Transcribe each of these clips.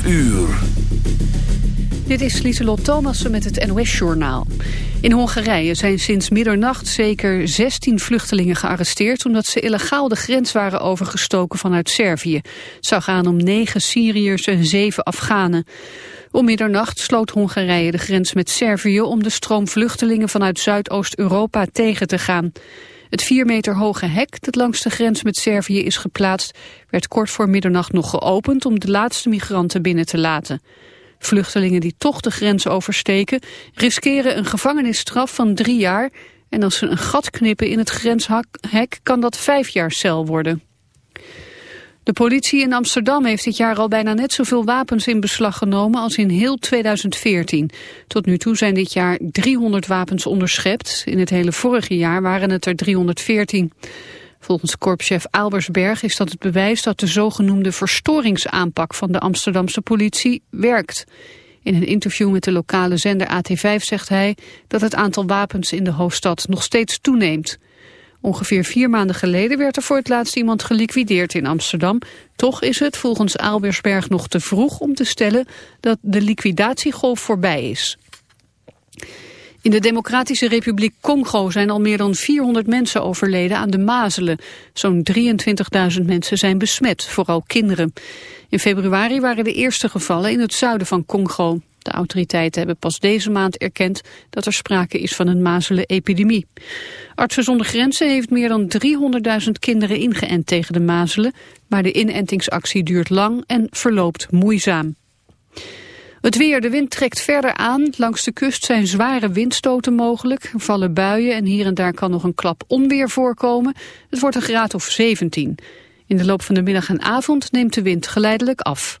12 uur. Dit is Lieselot Thomassen met het NOS-journaal. In Hongarije zijn sinds middernacht zeker 16 vluchtelingen gearresteerd... omdat ze illegaal de grens waren overgestoken vanuit Servië. Het zou gaan om 9 Syriërs en 7 Afghanen. Om middernacht sloot Hongarije de grens met Servië... om de stroom vluchtelingen vanuit Zuidoost-Europa tegen te gaan. Het vier meter hoge hek dat langs de grens met Servië is geplaatst... werd kort voor middernacht nog geopend om de laatste migranten binnen te laten. Vluchtelingen die toch de grens oversteken... riskeren een gevangenisstraf van drie jaar... en als ze een gat knippen in het grenshek kan dat vijf jaar cel worden. De politie in Amsterdam heeft dit jaar al bijna net zoveel wapens in beslag genomen als in heel 2014. Tot nu toe zijn dit jaar 300 wapens onderschept. In het hele vorige jaar waren het er 314. Volgens korpschef Albersberg is dat het bewijs dat de zogenoemde verstoringsaanpak van de Amsterdamse politie werkt. In een interview met de lokale zender AT5 zegt hij dat het aantal wapens in de hoofdstad nog steeds toeneemt. Ongeveer vier maanden geleden werd er voor het laatst iemand geliquideerd in Amsterdam. Toch is het volgens Aalbersberg nog te vroeg om te stellen dat de liquidatiegolf voorbij is. In de Democratische Republiek Congo zijn al meer dan 400 mensen overleden aan de mazelen. Zo'n 23.000 mensen zijn besmet, vooral kinderen. In februari waren de eerste gevallen in het zuiden van Congo. De autoriteiten hebben pas deze maand erkend dat er sprake is van een mazelenepidemie. Artsen zonder Grenzen heeft meer dan 300.000 kinderen ingeënt tegen de mazelen, maar de inentingsactie duurt lang en verloopt moeizaam. Het weer, de wind trekt verder aan. Langs de kust zijn zware windstoten mogelijk. Vallen buien en hier en daar kan nog een klap onweer voorkomen. Het wordt een graad of 17. In de loop van de middag en avond neemt de wind geleidelijk af.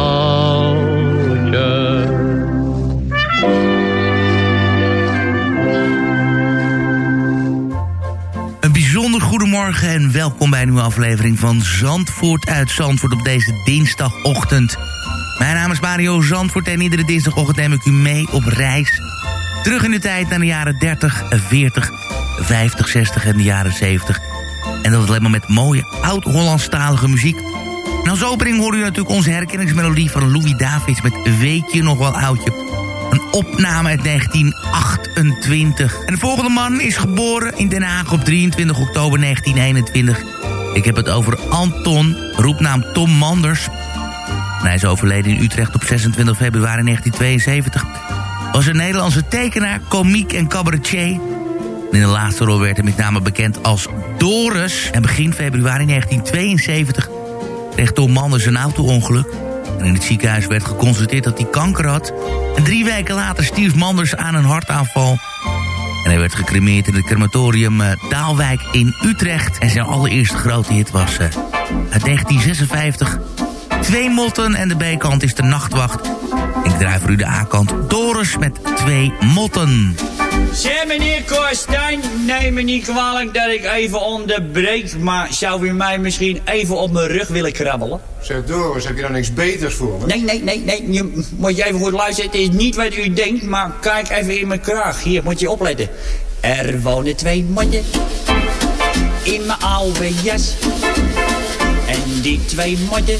Goedemorgen en welkom bij een nieuwe aflevering van Zandvoort uit Zandvoort op deze dinsdagochtend. Mijn naam is Mario Zandvoort en iedere dinsdagochtend neem ik u mee op reis. Terug in de tijd naar de jaren 30, 40, 50, 60 en de jaren 70. En dat alleen maar met mooie oud-Hollandstalige muziek. En als opening hoor u natuurlijk onze herkenningsmelodie van Louis Davids met Weet je nog wel oudje. Een opname uit 1928. En de volgende man is geboren in Den Haag op 23 oktober 1921. Ik heb het over Anton, roepnaam Tom Manders. Hij is overleden in Utrecht op 26 februari 1972. Was een Nederlandse tekenaar, komiek en cabaretier. In de laatste rol werd hij met name bekend als Doris. En begin februari 1972 kreeg Tom Manders een auto-ongeluk. In het ziekenhuis werd geconstateerd dat hij kanker had. En drie weken later stierf Manders aan een hartaanval. En hij werd gecremeerd in het crematorium uh, Daalwijk in Utrecht. En zijn allereerste grote hit was uh, uit 1956. Twee motten en de B-kant is de nachtwacht. Ik draai voor u de A-kant Doris met twee motten. Zeg meneer Korstijn, neem me niet kwalijk dat ik even onderbreek, maar zou u mij misschien even op mijn rug willen krabbelen? Zeg Doris, heb je daar niks beters voor me? Nee, nee, nee, nee, je, moet je even goed luisteren. Het is niet wat u denkt, maar kijk even in mijn kraag. Hier, moet je opletten. Er wonen twee motten in mijn oude jas. En die twee motten,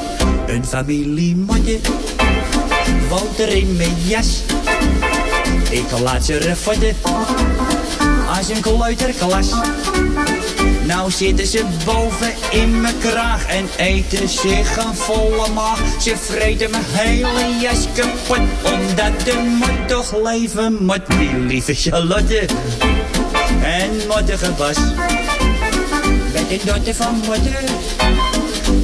Een familie woont er in mijn jas. Ik laat ze refotten als een kleuterklas. Nou zitten ze boven in mijn kraag en eten zich een volle maag. Ze vreten mijn hele jas kapot, omdat de mot toch leven moet. Die lieve Charlotte en mottige Bas. Met een dotter van motten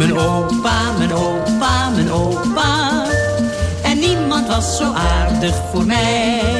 Mijn opa, mijn opa, mijn opa. En niemand was zo aardig voor mij.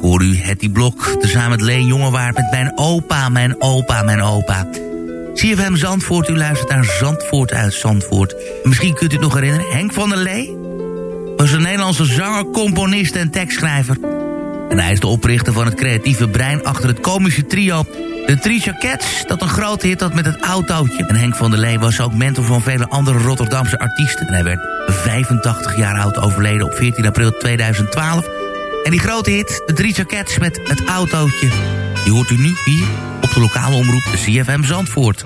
Ook hoor u Hetty Blok, tezamen met Leen Jongewaard... met Mijn opa, mijn opa, mijn opa. CFM Zandvoort, u luistert naar Zandvoort uit Zandvoort. En misschien kunt u het nog herinneren, Henk van der Lee... was een Nederlandse zanger, componist en tekstschrijver. En hij is de oprichter van het creatieve brein achter het komische trio... De Tricia Cats, dat een grote hit had met het autootje. En Henk van der Lee was ook mentor van vele andere Rotterdamse artiesten. En hij werd 85 jaar oud overleden op 14 april 2012. En die grote hit, de Tricia Cats met het autootje... die hoort u nu hier op de lokale omroep, CFM Zandvoort.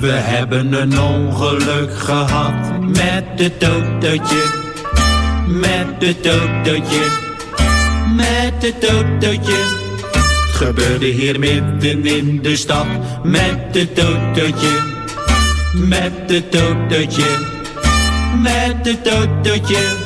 We hebben een ongeluk gehad met het autootje. Met het autootje. Met het autootje. Gebeurde hier midden in de stad. Met het autootje. Met het autootje. Met het autootje.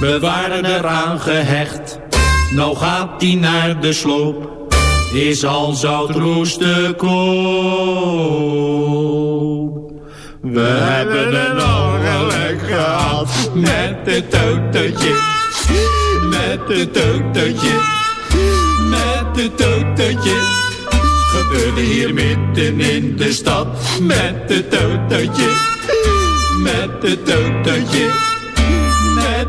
we waren eraan gehecht. Nou gaat die naar de sloop, is al zout roeste koop. We hebben een ongeluk gehad met het autootje, met het autootje, met het autootje. Gebeurde hier midden in de stad met het autootje, met het met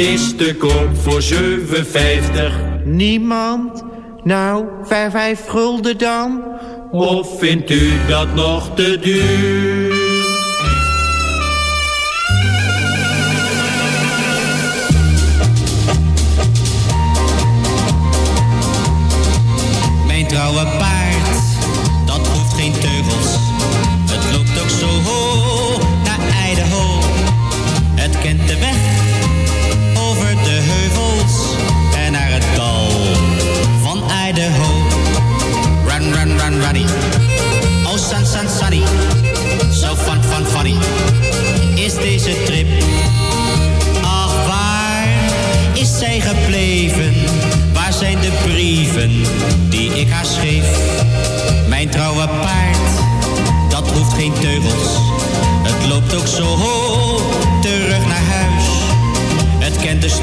Is te koop voor 7,50. Niemand? Nou, vijf, vijf gulden dan? Of vindt u dat nog te duur?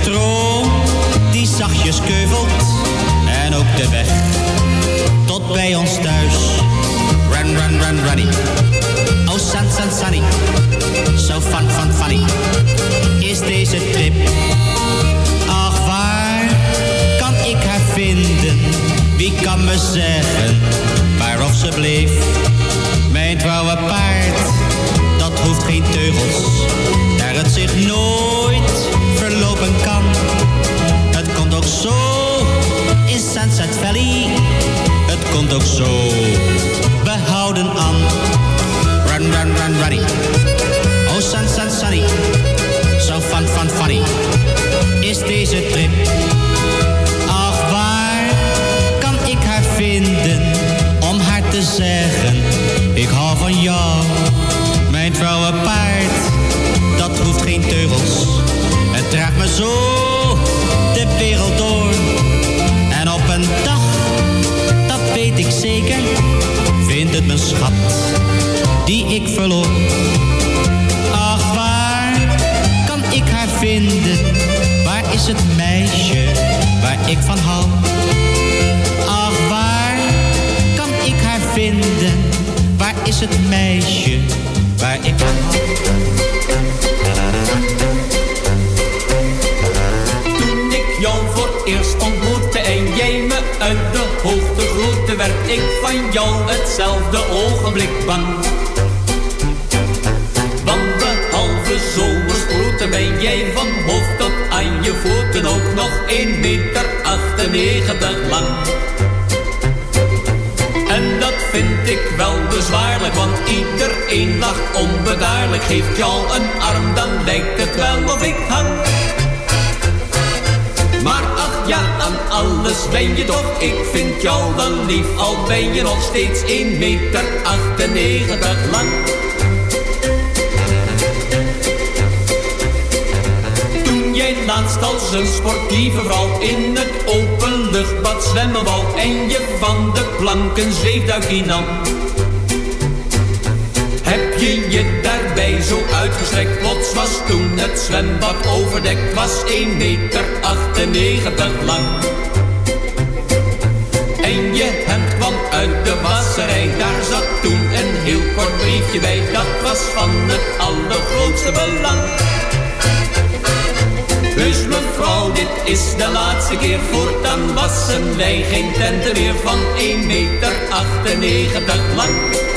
Stroom die zachtjes keuvelt. En ook de weg tot bij ons thuis. Run, run, run, runny. Oh, sun, sun, sunny. So fun, fun, funny. Is deze trip. Ach, waar kan ik haar vinden? Wie kan me zeggen waar of ze bleef? Mijn trouwe paard, dat hoeft geen teugels. Daar het zich nooit verlopen kan. Het komt ook zo in Sunset Valley. Het komt ook zo behouden aan. Run, run, run, runny. Oh, sun, sun, sunny. So fun, fun, funny. Is deze trip. Zo de wereld door. En op een dag, dat weet ik zeker, vindt het mijn schat die ik verloor. Ach, waar kan ik haar vinden? Waar is het meisje waar ik van hou? Ach, waar kan ik haar vinden? Waar is het meisje waar ik van hou? Eerst ontmoette en jij me uit de hoogte groette, werd ik van jou hetzelfde ogenblik bang. Want behalve zomersproeten ben jij van hoofd tot aan je voeten ook nog 1 meter 98 lang. En dat vind ik wel bezwaarlijk, want iedereen lacht onbedaarlijk. Geeft jou een arm, dan lijkt het wel of ik hang. Ja, aan alles ben je toch, ik vind jou wel lief. Al ben je nog steeds 1 meter 98 lang. Toen jij laatst als een sportieve vrouw in het openluchtbad zwemmen wou en je van de planken zweefduikje nam. Heb je je daarbij zo uitgestrekt, plots was toen het zwembad overdekt, was 1 meter 98 lang. En je hemd kwam uit de wasserij, daar zat toen een heel kort briefje bij, dat was van het allergrootste belang. Dus mevrouw, dit is de laatste keer, voortaan wassen wij geen tenten meer van 1 meter 98 lang.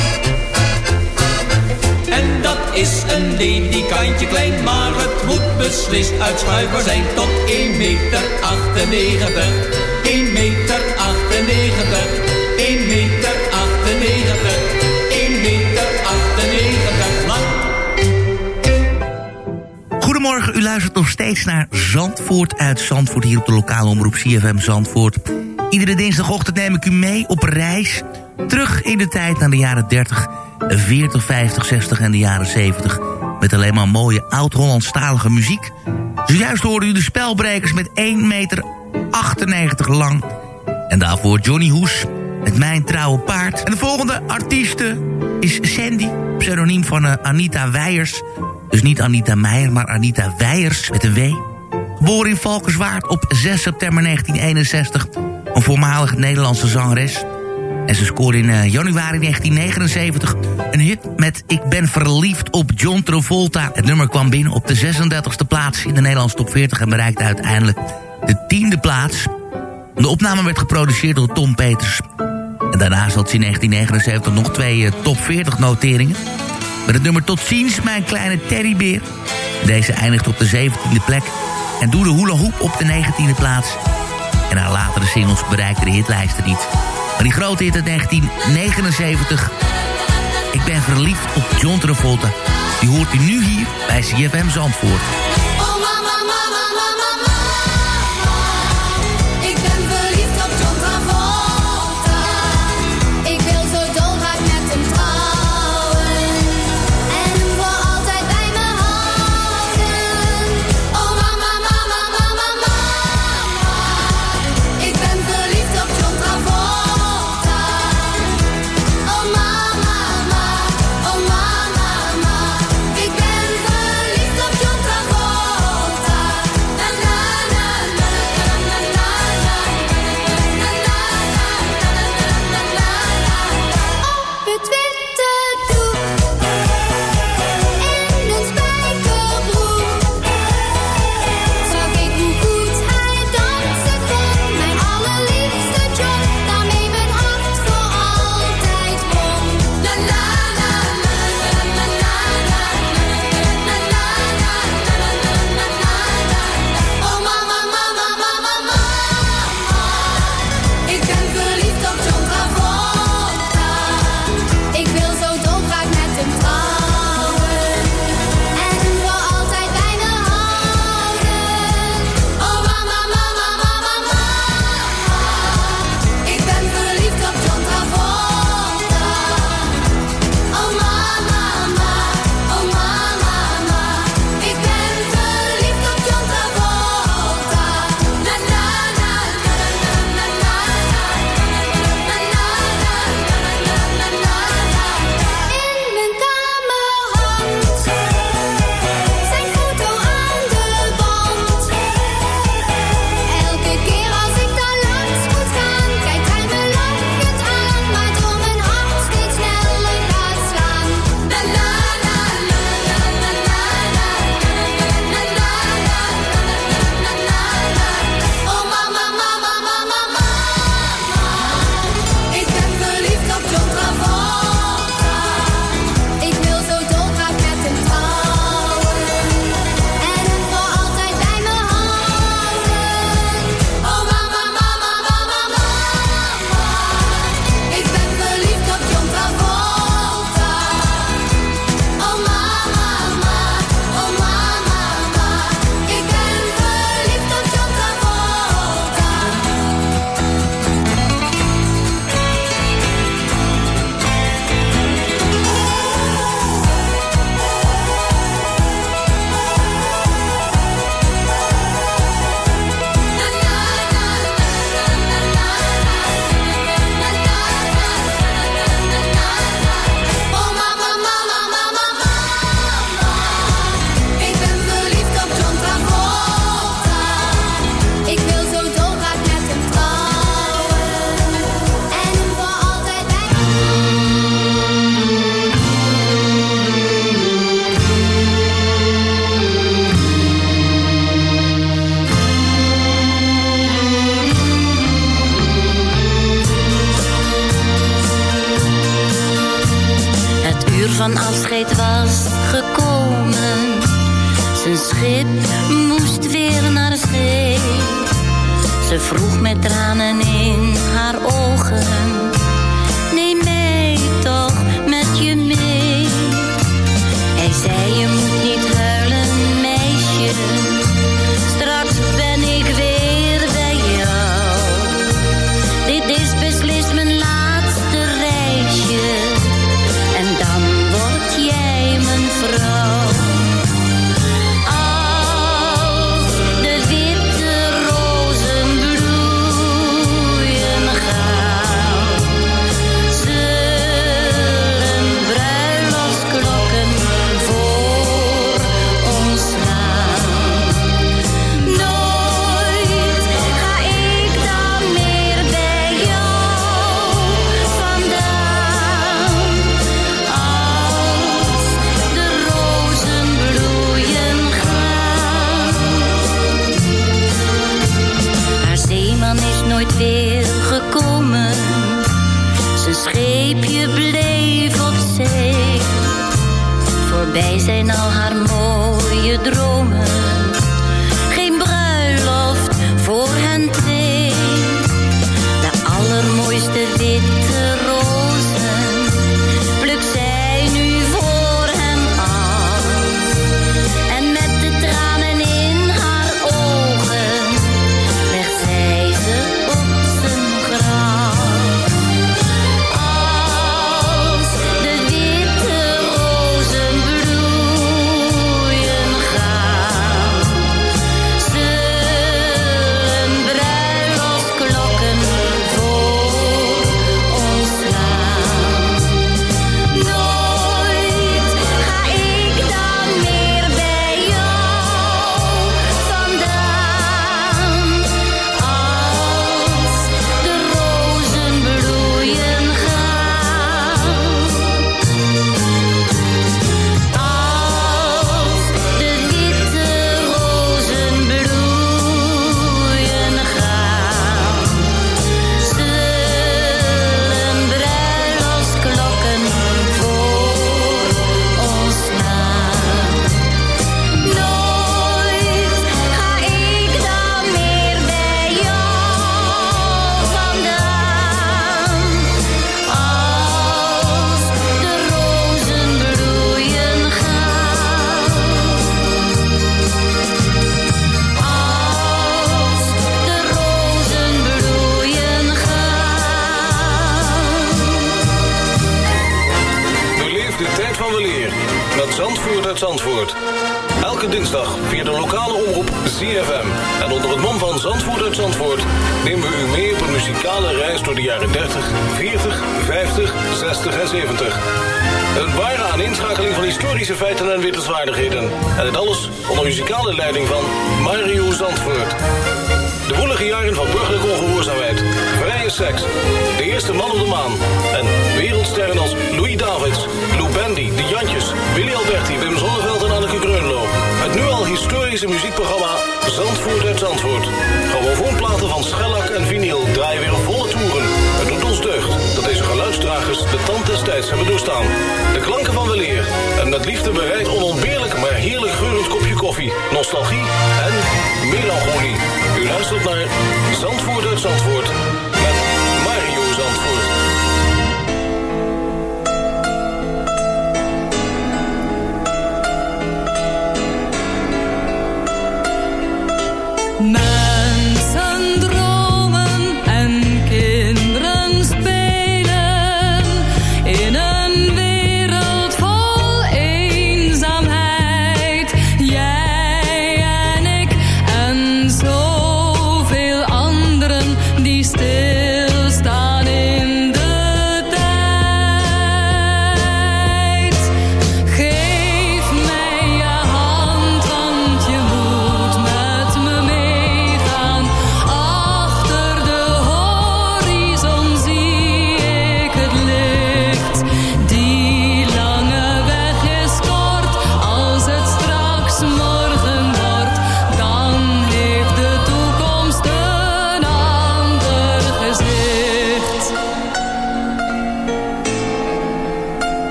Is een ledikantje klein, maar het moet beslist uitschuifbaar zijn tot 1 meter 98. 1 meter 98, 1 meter 98, 1 meter 98 lang. Goedemorgen, u luistert nog steeds naar Zandvoort uit Zandvoort... hier op de lokale omroep CFM Zandvoort. Iedere dinsdagochtend neem ik u mee op reis... terug in de tijd naar de jaren 30, 40, 50, 60 en de jaren 70... met alleen maar mooie oud-Hollandstalige muziek. Zojuist hoorde u de spelbrekers met 1 meter 98 lang... En daarvoor Johnny Hoes met Mijn Trouwe Paard. En de volgende artieste is Sandy, pseudoniem van uh, Anita Weijers. Dus niet Anita Meijer, maar Anita Weijers met een W. Geboren in Valkenswaard op 6 september 1961. Een voormalige Nederlandse zangeres. En ze scoorde in uh, januari 1979 een hit met Ik ben verliefd op John Travolta. Het nummer kwam binnen op de 36e plaats in de Nederlandse top 40... en bereikte uiteindelijk de tiende plaats. De opname werd geproduceerd door Tom Peters. En daarnaast had ze in 1979 nog twee uh, top 40 noteringen. Met het nummer Tot ziens, mijn kleine teddybeer. Deze eindigt op de 17e plek. En Doe de Hula Hoop op de 19e plaats. En haar latere singles bereikten de hitlijsten niet. Maar die grote hit uit 1979... Ik ben verliefd op John Travolta. Die hoort u nu hier bij CFM Zandvoort.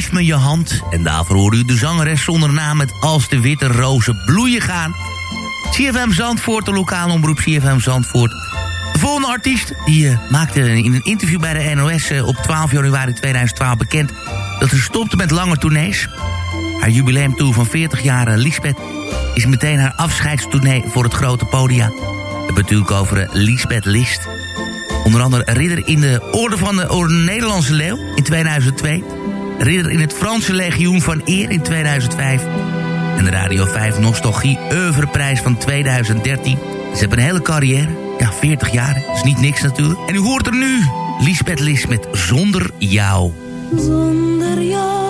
Geef je hand. En daarvoor hoorde u de zangeres zonder naam met Als de witte rozen bloeien gaan. CFM Zandvoort, de lokale omroep CFM Zandvoort. De volgende artiest die uh, maakte in een interview bij de NOS uh, op 12 januari 2012 bekend... dat ze stopte met lange tournees. Haar jubileumtour van 40 jaar, uh, Lisbeth, is meteen haar afscheidstournee voor het grote podia. We hebben natuurlijk over Lisbeth List... Onder andere ridder in de Orde van de Nederlandse Leeuw in 2002. Ridder in het Franse Legioen van Eer in 2005. En de Radio 5 Nostalgie Oeuvreprijs van 2013. Ze hebben een hele carrière. Ja, 40 jaar. Dat is niet niks natuurlijk. En u hoort er nu Lisbeth Lis met Zonder Jou. Zonder jou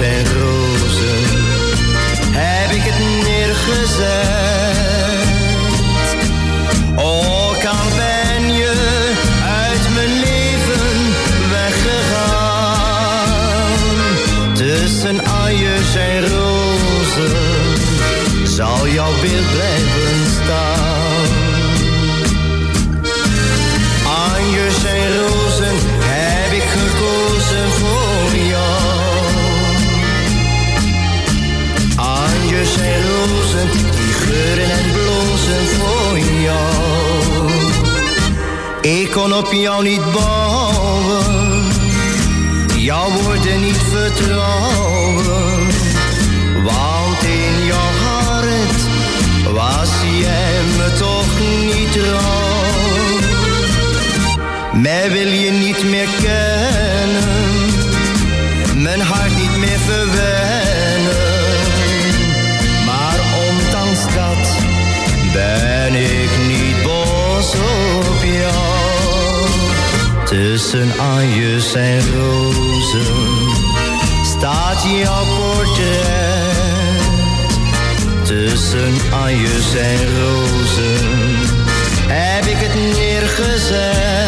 En rozen heb ik het neergezet. Ook al ben je uit mijn leven weggegaan. Tussen anjes en rozen zal jouw beeld blijven kon op jou niet bouwen, jouw woorden niet vertrouwen. Want in jouw hart was jij me toch niet trouw. Mij wil je niet meer kennen, mijn hart niet meer verwennen. Tussen anjes en rozen staat jouw portret. Tussen anjes en rozen heb ik het neergezet.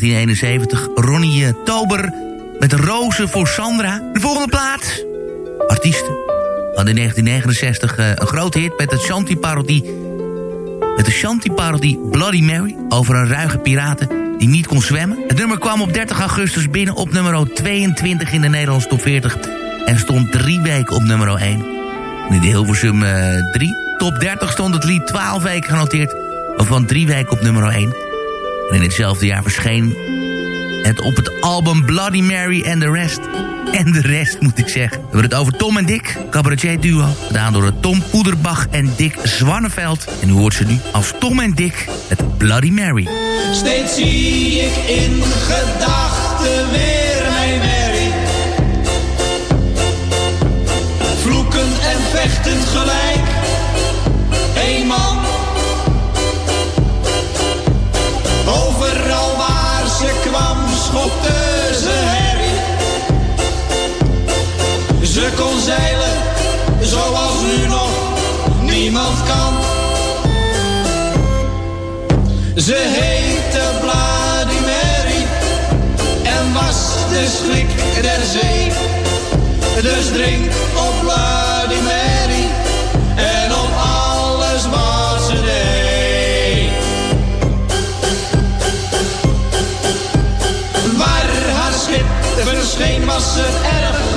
1971 Ronnie eh, Tober met Rozen voor Sandra. De volgende plaat. Artiesten. Had in 1969 eh, een grote hit met de Shanty-parodie... met de Shanty-parodie Bloody Mary... over een ruige piraten die niet kon zwemmen. Het nummer kwam op 30 augustus binnen op nummer 22 in de Nederlandse top 40... en stond drie weken op nummer 1. In de Hilversum eh, 3 top 30 stond het lied 12 weken genoteerd... van drie weken op nummer 1. En in hetzelfde jaar verscheen het op het album Bloody Mary and the Rest. En de rest moet ik zeggen. We hebben het over Tom en Dick, cabaretier duo. Gedaan door Tom Poederbach en Dick Zwanneveld. En u hoort ze nu als Tom en Dick met Bloody Mary. Steeds zie ik in gedachten weer mijn De schrik der zee. Dus drink op Bloody Mary en op alles wat ze deed. Waar haar schip verscheen was ze erg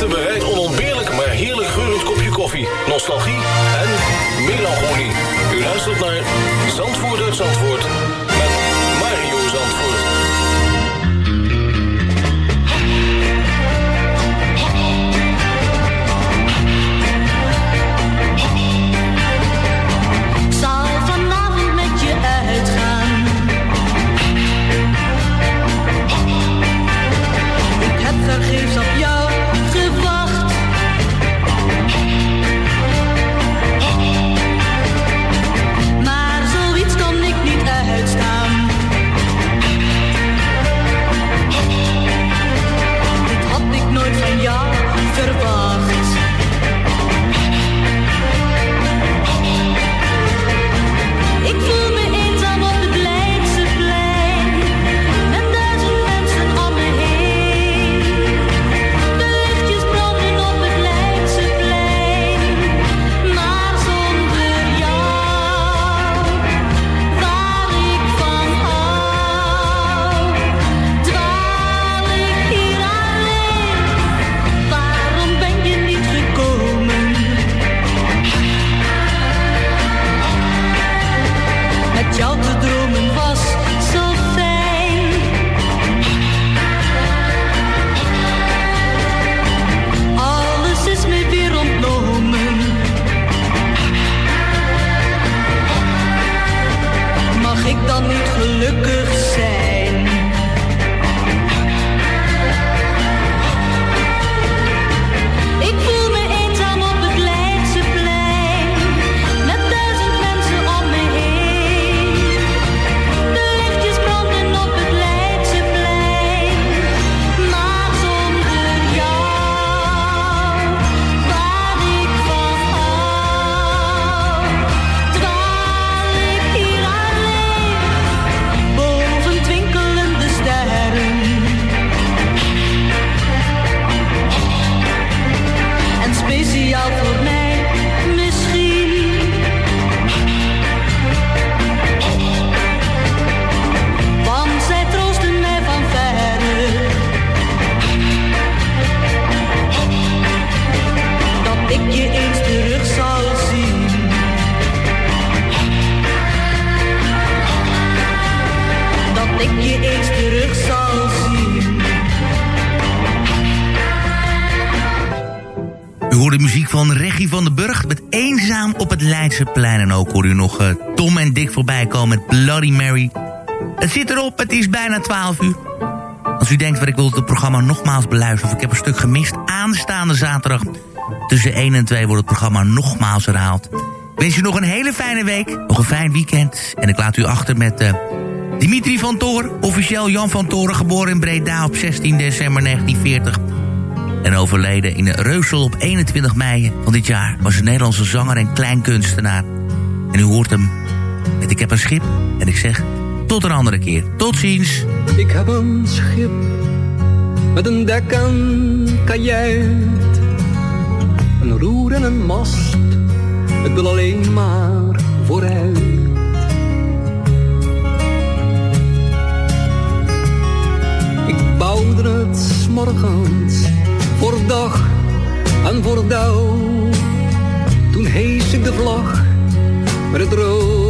licht en bereid onontbeerlijk, maar heerlijk geurend kopje koffie, nostalgie en melancholie. U luistert naar Zandvoort uit Zandvoort met Bloody Mary. Het zit erop, het is bijna 12 uur. Als u denkt, wat ik wil het programma nogmaals beluisteren... of ik heb een stuk gemist, aanstaande zaterdag... tussen 1 en 2 wordt het programma nogmaals herhaald. Ik wens u nog een hele fijne week, nog een fijn weekend... en ik laat u achter met uh, Dimitri van Toren... officieel Jan van Toren, geboren in Breda op 16 december 1940... En overleden in Reusel op 21 mei van dit jaar... was een Nederlandse zanger en kleinkunstenaar. En u hoort hem met Ik heb een schip. En ik zeg, tot een andere keer. Tot ziens. Ik heb een schip met een dek en kajuit. Een roer en een mast, het wil alleen maar vooruit. Ik bouwde het 's morgens voor dag en voor dauw. Toen hees ik de vlag met het rood,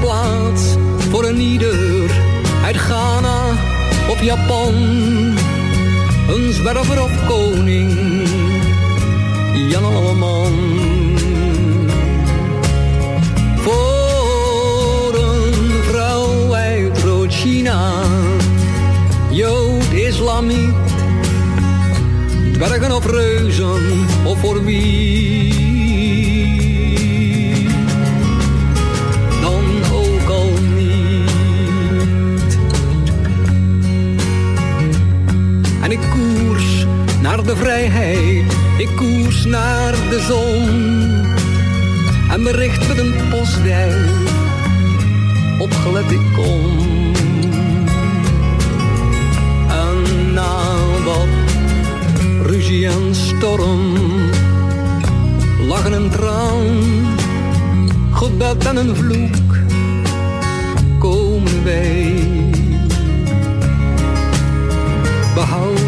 Plaats voor een ieder uit Ghana of Japan een zwerver of koning, Jan Alleman. Voor een vrouw uit Rood-China, Jood, Islamiet, dwergen of reuzen, of voor wie. Naar de vrijheid, ik koers naar de zon. En bericht met een postduif, opgelet ik kom. En na wat ruzie en storm, lachen en traan, gebed en een vloek, komen wij behouden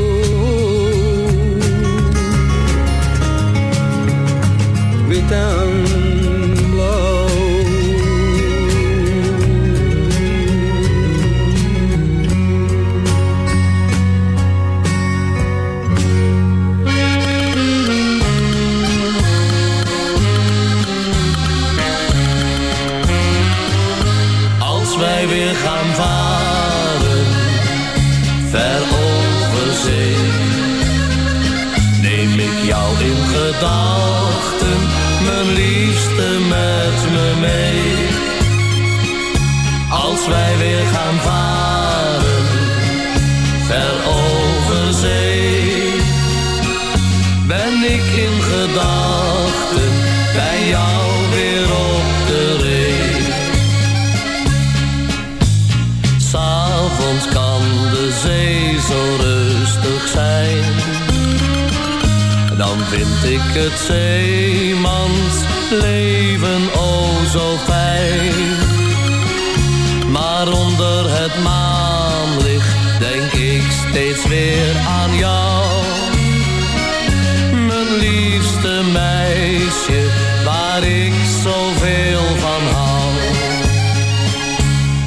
distance het zeemans leven oh zo fijn. Maar onder het maanlicht denk ik steeds weer aan jou. Mijn liefste meisje, waar ik zoveel van hou.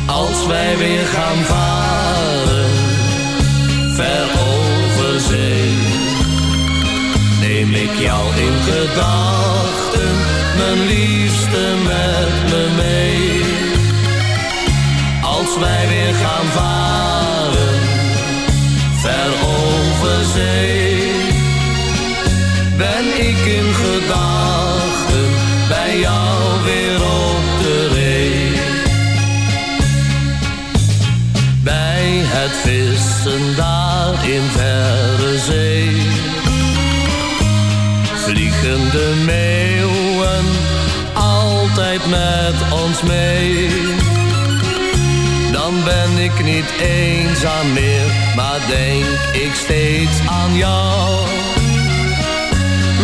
Als wij weer gaan varen, ik jou in gedachten, mijn liefste met me mee. Als wij weer gaan varen, mee. Dan ben ik niet eenzaam meer, maar denk ik steeds aan jou.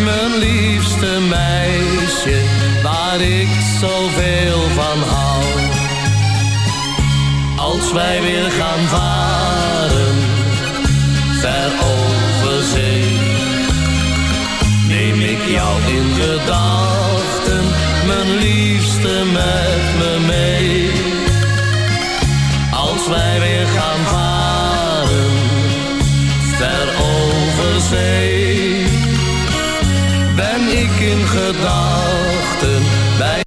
Mijn liefste meisje, waar ik zoveel van hou. Als wij weer gaan varen, ver over zee neem ik jou in gedachten, liefste met me mee. Als wij weer gaan varen, ver over zee, ben ik in gedachten bij...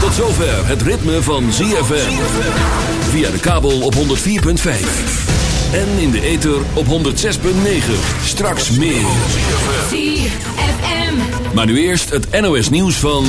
Tot zover het ritme van ZFM. Via de kabel op 104.5. En in de ether op 106.9. Straks meer. ZFM. Maar nu eerst het NOS nieuws van...